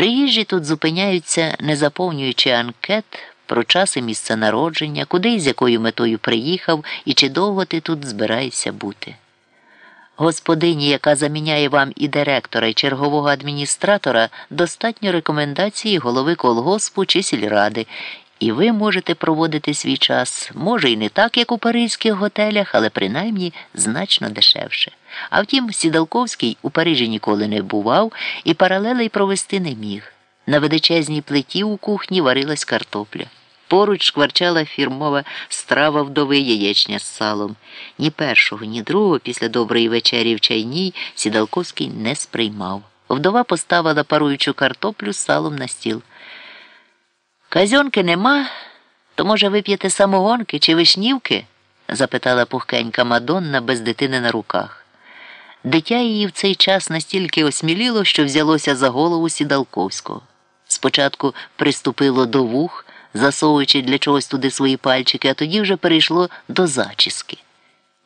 Приїжджі тут зупиняються, не заповнюючи анкет про час і місце народження, куди і з якою метою приїхав і чи довго ти тут збираєшся бути. Господині, яка заміняє вам і директора, і чергового адміністратора, достатньо рекомендації голови колгоспу чи сільради, і ви можете проводити свій час, може, і не так, як у паризьких готелях, але принаймні значно дешевше. А втім, Сідалковський у Парижі ніколи не бував і паралелей провести не міг. На величезній плиті у кухні варилась картопля. Поруч шкварчала фірмова страва вдови яєчня з салом. Ні першого, ні другого після доброї вечері в чайній Сідалковський не сприймав. Вдова поставила паруючу картоплю з салом на стіл. Казьонки нема, то, може, вип'єте самогонки чи вишнівки? запитала пухкенька Мадонна без дитини на руках. Дитя її в цей час настільки осміліло, що взялося за голову Сідалковського. Спочатку приступило до вух, засовуючи для чогось туди свої пальчики, а тоді вже перейшло до зачіски.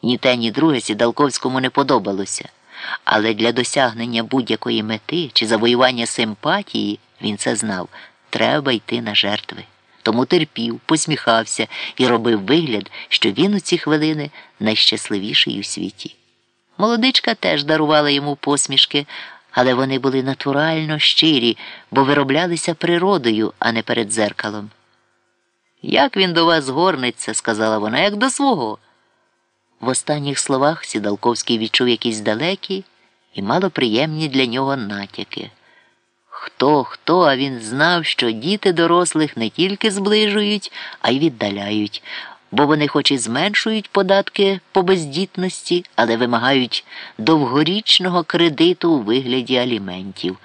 Ні те, ні друге Сідалковському не подобалося, але для досягнення будь-якої мети чи завоювання симпатії він це знав треба йти на жертви. Тому терпів, посміхався і робив вигляд, що він у ці хвилини найщасливіший у світі. Молодичка теж дарувала йому посмішки, але вони були натурально щирі, бо вироблялися природою, а не перед зеркалом. Як він до вас горниться, сказала вона, як до свого. В останніх словах Сідалковський відчув якісь далекі і малоприємні для нього натяки. Хто, хто, а він знав, що діти дорослих не тільки зближують, а й віддаляють, бо вони хоч і зменшують податки по бездітності, але вимагають довгорічного кредиту у вигляді аліментів.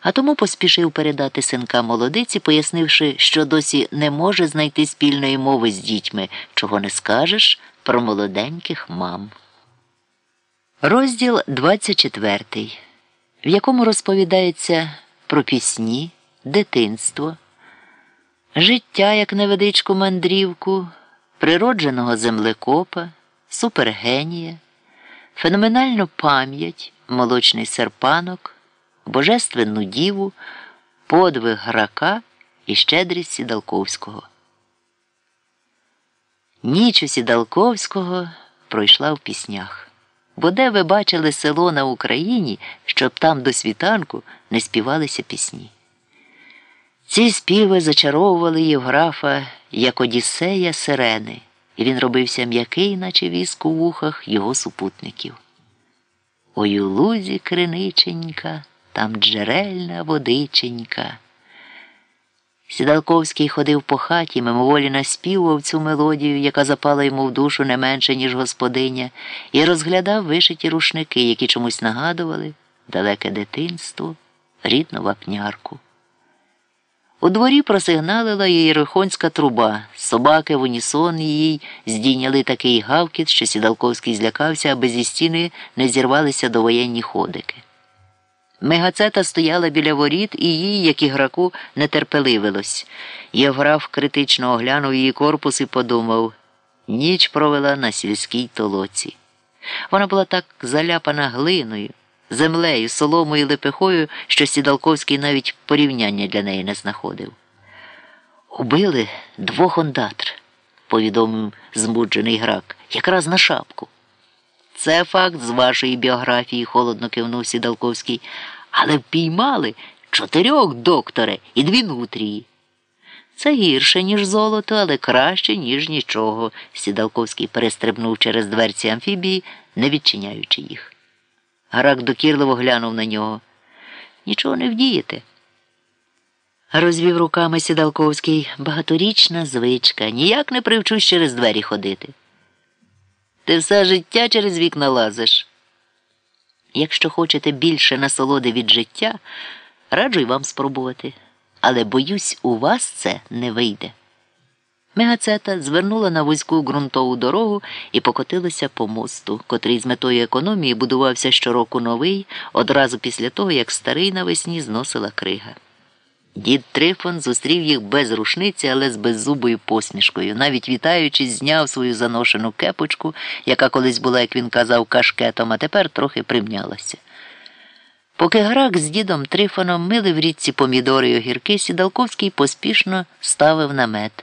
А тому поспішив передати синка молодиці, пояснивши, що досі не може знайти спільної мови з дітьми, чого не скажеш про молоденьких мам. Розділ 24, в якому розповідається про пісні, дитинство, життя як невеличку мандрівку, природженого землекопа, супергенія, феноменальну пам'ять, молочний серпанок, божественну діву, подвиг грака і щедрість Сідалковського. Ніч у Сідалковського пройшла в піснях. Бо де ви бачили село на Україні, щоб там до світанку не співалися пісні? Ці співи зачаровували Євграфа як Одіссея сирени, і він робився м'який, наче віск у вухах його супутників. Ой у лузі криниченька, там джерельна водиченька. Сідалковський ходив по хаті, мимоволі наспівував цю мелодію, яка запала йому в душу не менше, ніж господиня, і розглядав вишиті рушники, які чомусь нагадували далеке дитинство, рідну вапнярку. У дворі просигналила єрихонська труба. Собаки в унісон їй здійняли такий гавкіт, що Сідалковський злякався, аби зі стіни не зірвалися довоєнні ходики. Мегацета стояла біля воріт, і їй, як іграку, нетерпеливилось. Євграф критично оглянув її корпус і подумав ніч провела на сільській толоці. Вона була так заляпана глиною, землею, соломою лепехою, що Сідалковський навіть порівняння для неї не знаходив. Убили двох ондатр, повідомив змуджений грак, якраз на шапку. Це факт з вашої біографії, холодно кивнув Сідалковський. Але впіймали чотирьох докторе і дві нутрії. Це гірше, ніж золото, але краще, ніж нічого. Сідалковський перестрибнув через дверці амфібії, не відчиняючи їх. Гарак докірливо глянув на нього. Нічого не вдієте. Розвів руками Сідалковський багаторічна звичка, ніяк не привчусь через двері ходити. Ти все життя через вікна лазиш. Якщо хочете більше насолоди від життя, раджу й вам спробувати. Але боюсь, у вас це не вийде. Мегацета звернула на вузьку ґрунтову дорогу і покотилася по мосту, котрий з метою економії будувався щороку новий, одразу після того, як старий навесні зносила крига. Дід Трифон зустрів їх без рушниці, але з беззубою посмішкою. Навіть вітаючись, зняв свою заношену кепочку, яка колись була, як він казав, кашкетом, а тепер трохи примнялася. Поки грак з дідом Трифоном мили в річці помідори й огірки, Сідалковський поспішно ставив намет.